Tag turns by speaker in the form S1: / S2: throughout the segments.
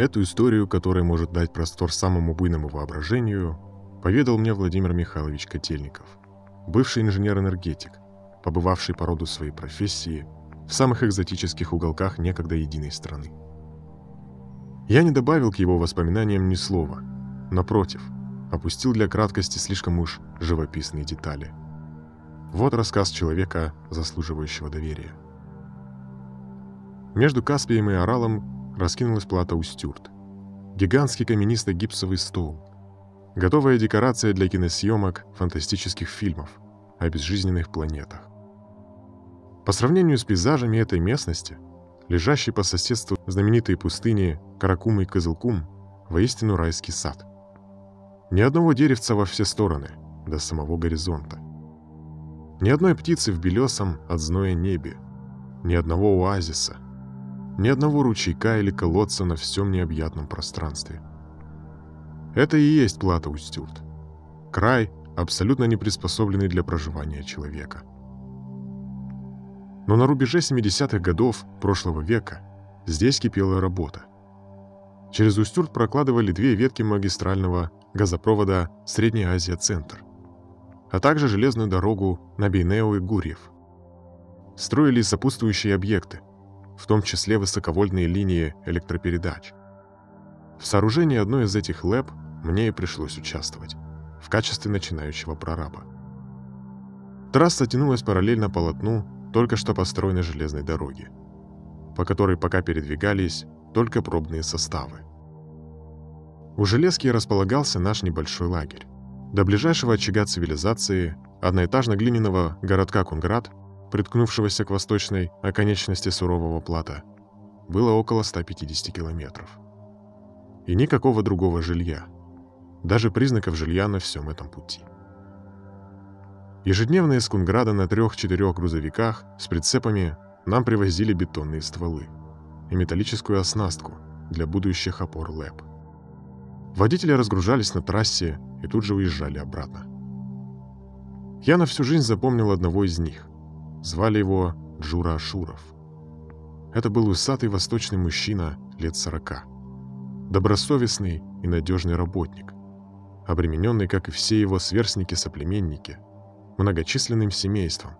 S1: Эту историю, которая может дать простор самому буйному воображению, поведал мне Владимир Михайлович Котельников, бывший инженер-энергетик, побывавший по роду своей профессии в самых экзотических уголках некогда единой страны. Я не добавил к его воспоминаниям ни слова, напротив, опустил для краткости слишком уж живописные детали. Вот рассказ человека, заслуживающего доверия. Между Каспием и Оралом раскинулась плата Устюрт. Гигантский каменистый гипсовый стол. Готовая декорация для киносъемок фантастических фильмов о безжизненных планетах. По сравнению с пейзажами этой местности, лежащей по соседству знаменитой пустыни Каракум и Кызылкум, воистину райский сад. Ни одного деревца во все стороны, до самого горизонта. Ни одной птицы в белесом от зноя небе, ни одного оазиса, ни одного ручейка или колодца на всем необъятном пространстве. Это и есть плата Устюрт. Край, абсолютно не приспособленный для проживания человека. Но на рубеже 70-х годов прошлого века здесь кипела работа. Через Устюрт прокладывали две ветки магистрального газопровода Средняя Азия-Центр, а также железную дорогу на Бейнео и Гурьев. Строили сопутствующие объекты, в том числе высоковольтные линии электропередач. В сооружении одной из этих ЛЭП мне и пришлось участвовать, в качестве начинающего прораба. Трасса тянулась параллельно полотну только что построенной железной дороги, по которой пока передвигались только пробные составы. У Железки располагался наш небольшой лагерь. До ближайшего очага цивилизации, одноэтажно-глиняного городка Кунград, приткнувшегося к восточной оконечности сурового плата, было около 150 километров. И никакого другого жилья, даже признаков жилья на всем этом пути. Ежедневно из Кунграда на трех-четырех грузовиках с прицепами нам привозили бетонные стволы и металлическую оснастку для будущих опор ЛЭП. Водители разгружались на трассе и тут же уезжали обратно. Я на всю жизнь запомнил одного из них. Звали его Джура Ашуров. Это был усатый восточный мужчина лет сорока. Добросовестный и надежный работник, обремененный, как и все его сверстники-соплеменники, многочисленным семейством,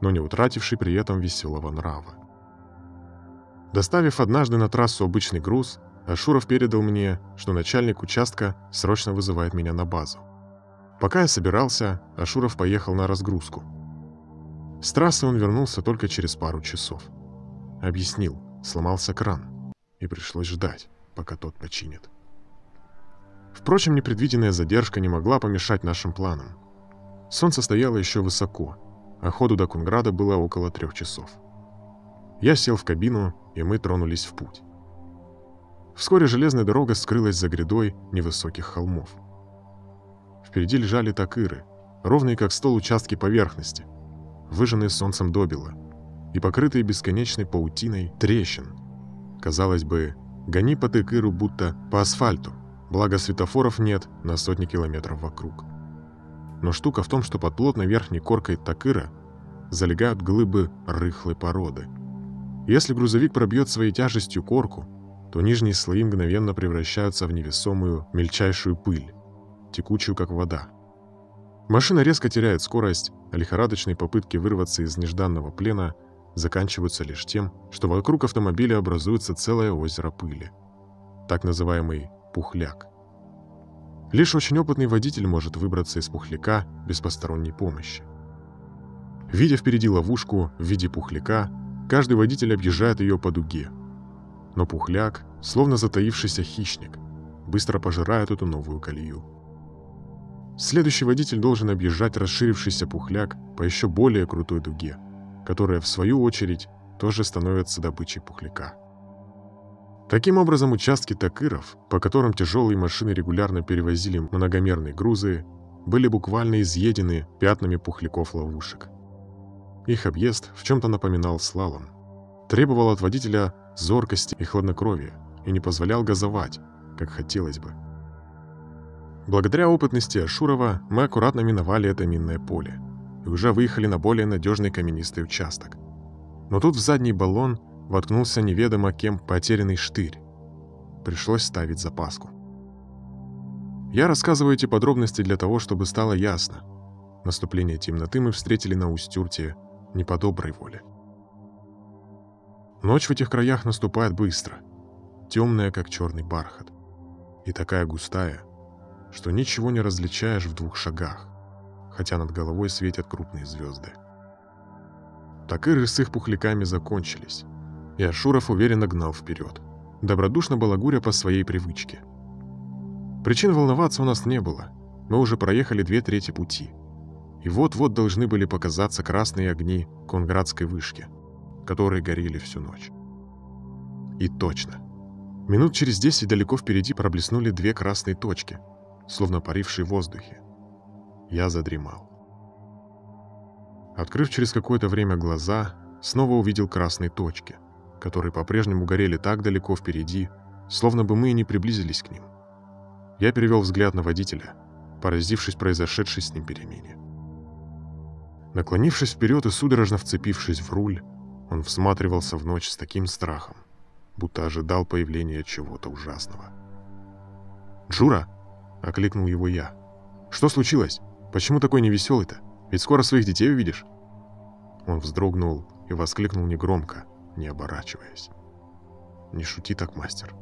S1: но не утративший при этом веселого нрава. Доставив однажды на трассу обычный груз, Ашуров передал мне, что начальник участка срочно вызывает меня на базу. Пока я собирался, Ашуров поехал на разгрузку. С трассы он вернулся только через пару часов. Объяснил, сломался кран, и пришлось ждать, пока тот починит. Впрочем, непредвиденная задержка не могла помешать нашим планам. Солнце стояло еще высоко, а ходу до Кунграда было около трех часов. Я сел в кабину, и мы тронулись в путь. Вскоре железная дорога скрылась за грядой невысоких холмов. Впереди лежали такыры, ровные как стол участки поверхности, выжженные солнцем добело и покрытые бесконечной паутиной трещин. Казалось бы, гони по тыкыру будто по асфальту, благо светофоров нет на сотни километров вокруг. Но штука в том, что под плотной верхней коркой такыра залегают глыбы рыхлой породы. Если грузовик пробьет своей тяжестью корку, то нижние слои мгновенно превращаются в невесомую, мельчайшую пыль, текучую как вода. Машина резко теряет скорость, а лихорадочные попытки вырваться из нежданного плена заканчиваются лишь тем, что вокруг автомобиля образуется целое озеро пыли, так называемый пухляк. Лишь очень опытный водитель может выбраться из пухляка без посторонней помощи. Видя впереди ловушку в виде пухляка, каждый водитель объезжает ее по дуге, но пухляк, словно затаившийся хищник, быстро пожирает эту новую колею. Следующий водитель должен объезжать расширившийся пухляк по еще более крутой дуге, которая, в свою очередь, тоже становится добычей пухляка. Таким образом, участки такыров, по которым тяжелые машины регулярно перевозили многомерные грузы, были буквально изъедены пятнами пухляков ловушек. Их объезд в чем-то напоминал слалом. Требовал от водителя зоркости и хладнокровия и не позволял газовать, как хотелось бы. Благодаря опытности Ашурова мы аккуратно миновали это минное поле и уже выехали на более надежный каменистый участок. Но тут в задний баллон воткнулся неведомо кем потерянный штырь. пришлось ставить запаску. Я рассказываю эти подробности для того, чтобы стало ясно. Наступление темноты мы встретили на Устюрте не по доброй воле. Ночь в этих краях наступает быстро, темная, как черный бархат, и такая густая, что ничего не различаешь в двух шагах, хотя над головой светят крупные звезды. Такыры с их пухляками закончились, и Ашуров уверенно гнал вперед, добродушно балагуря по своей привычке. Причин волноваться у нас не было, мы уже проехали две трети пути, и вот-вот должны были показаться красные огни Конградской вышки, которые горели всю ночь. И точно. Минут через десять далеко впереди проблеснули две красные точки, словно парившие в воздухе. Я задремал. Открыв через какое-то время глаза, снова увидел красные точки, которые по-прежнему горели так далеко впереди, словно бы мы и не приблизились к ним. Я перевел взгляд на водителя, поразившись произошедшей с ним перемене. Наклонившись вперед и судорожно вцепившись в руль, он всматривался в ночь с таким страхом, будто ожидал появления чего-то ужасного. «Джура!» — окликнул его я. «Что случилось? Почему такой невеселый-то?» Ведь скоро своих детей увидишь». Он вздрогнул и воскликнул негромко, не оборачиваясь. «Не шути так, мастер.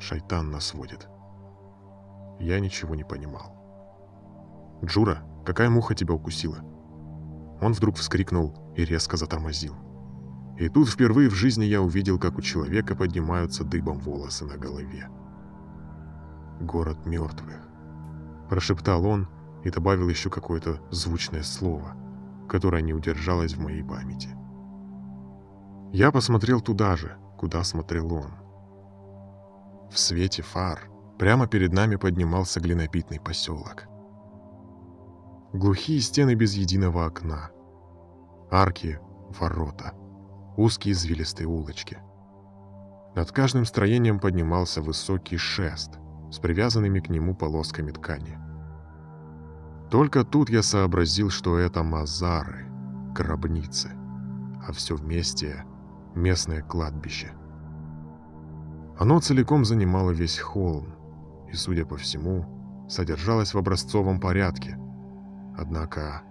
S1: Шайтан нас водит». Я ничего не понимал. «Джура, какая муха тебя укусила?» Он вдруг вскрикнул и резко затормозил. И тут впервые в жизни я увидел, как у человека поднимаются дыбом волосы на голове. «Город мертвых», – прошептал он, и добавил еще какое-то звучное слово, которое не удержалось в моей памяти. Я посмотрел туда же, куда смотрел он. В свете фар прямо перед нами поднимался глинопитный поселок. Глухие стены без единого окна. Арки, ворота, узкие извилистые улочки. Над каждым строением поднимался высокий шест с привязанными к нему полосками ткани – только тут я сообразил, что это мазары, гробницы, а все вместе местное кладбище. Оно целиком занимало весь холм и, судя по всему, содержалось в образцовом порядке. Однако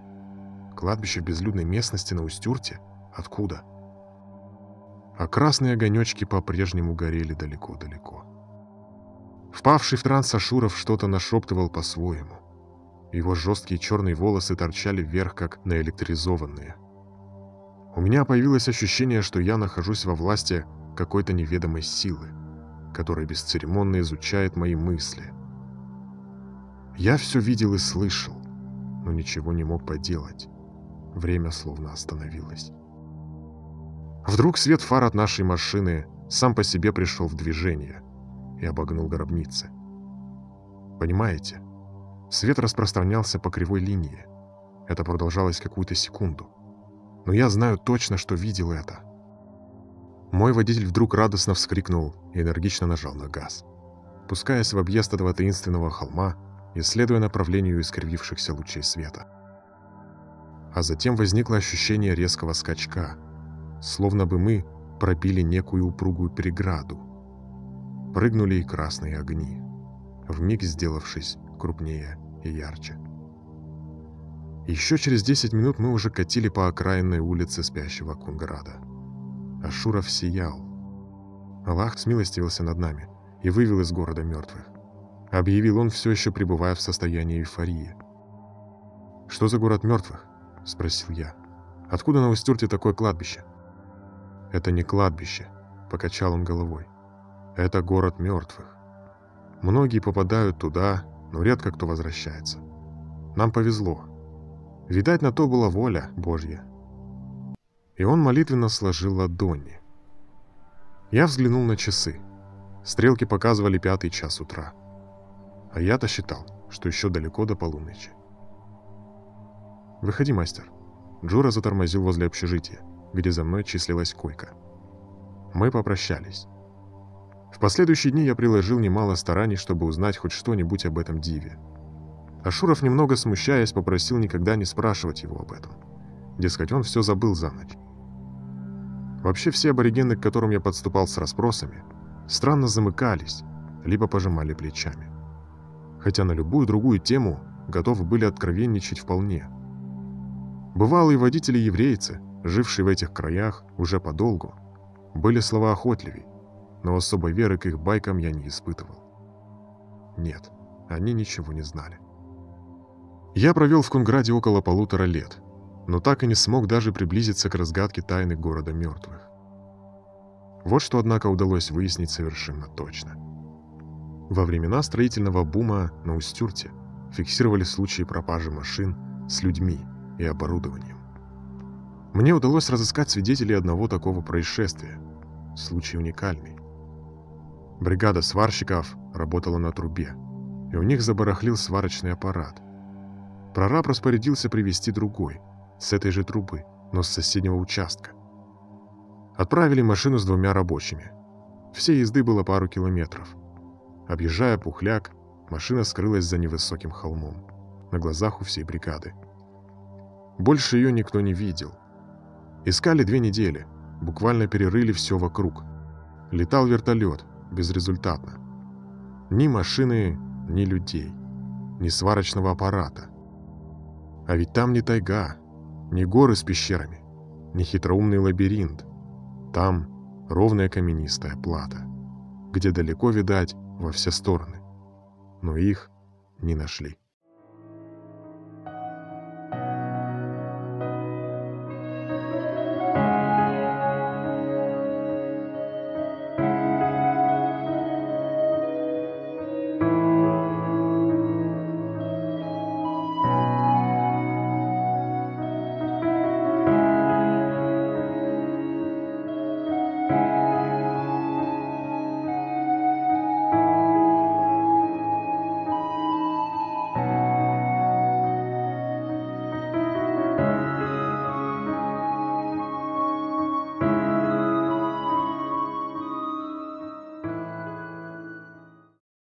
S1: кладбище в безлюдной местности на Устюрте? Откуда? А красные огонечки по-прежнему горели далеко-далеко. Впавший в транс Ашуров что-то нашептывал по-своему. Его жесткие черные волосы торчали вверх, как наэлектризованные. У меня появилось ощущение, что я нахожусь во власти какой-то неведомой силы, которая бесцеремонно изучает мои мысли. Я все видел и слышал, но ничего не мог поделать. Время словно остановилось. Вдруг свет фар от нашей машины сам по себе пришел в движение и обогнул гробницы. Понимаете? Свет распространялся по кривой линии. Это продолжалось какую-то секунду. Но я знаю точно, что видел это. Мой водитель вдруг радостно вскрикнул и энергично нажал на газ. Пускаясь в объезд этого таинственного холма, исследуя направлению искривившихся лучей света. А затем возникло ощущение резкого скачка, словно бы мы пробили некую упругую переграду. Прыгнули и красные огни, вмиг сделавшись крупнее и ярче. Еще через 10 минут мы уже катили по окраинной улице спящего Кунграда. Ашуров сиял. Аллах смилостивился над нами и вывел из города мертвых. Объявил он, все еще пребывая в состоянии эйфории. «Что за город мертвых?» – спросил я. «Откуда на Устюрте такое кладбище?» «Это не кладбище», – покачал он головой. «Это город мертвых. Многие попадают туда, но редко кто возвращается. Нам повезло. Видать, на то была воля Божья. И он молитвенно сложил ладони. Я взглянул на часы. Стрелки показывали пятый час утра. А я-то считал, что еще далеко до полуночи. «Выходи, мастер». Джура затормозил возле общежития, где за мной числилась койка. Мы попрощались. В последующие дни я приложил немало стараний, чтобы узнать хоть что-нибудь об этом диве. Ашуров, немного смущаясь, попросил никогда не спрашивать его об этом. Дескать, он все забыл за ночь. Вообще все аборигены, к которым я подступал с расспросами, странно замыкались либо пожимали плечами. Хотя на любую другую тему готовы были откровенничать вполне. Бывалые водители-еврейцы, жившие в этих краях уже подолгу, были словоохотливей, но особой веры к их байкам я не испытывал. Нет, они ничего не знали. Я провел в Кунграде около полутора лет, но так и не смог даже приблизиться к разгадке тайны города мертвых. Вот что, однако, удалось выяснить совершенно точно. Во времена строительного бума на Устюрте фиксировали случаи пропажи машин с людьми и оборудованием. Мне удалось разыскать свидетелей одного такого происшествия. Случай уникальный. Бригада сварщиков работала на трубе, и у них забарахлил сварочный аппарат. Прораб распорядился привезти другой, с этой же трубы, но с соседнего участка. Отправили машину с двумя рабочими. Все езды было пару километров. Объезжая Пухляк, машина скрылась за невысоким холмом, на глазах у всей бригады. Больше ее никто не видел. Искали две недели, буквально перерыли все вокруг. Летал вертолет, безрезультатно. Ни машины, ни людей, ни сварочного аппарата. А ведь там не тайга, не горы с пещерами, не хитроумный лабиринт. Там ровная каменистая плата, где далеко видать во все стороны. Но их не нашли.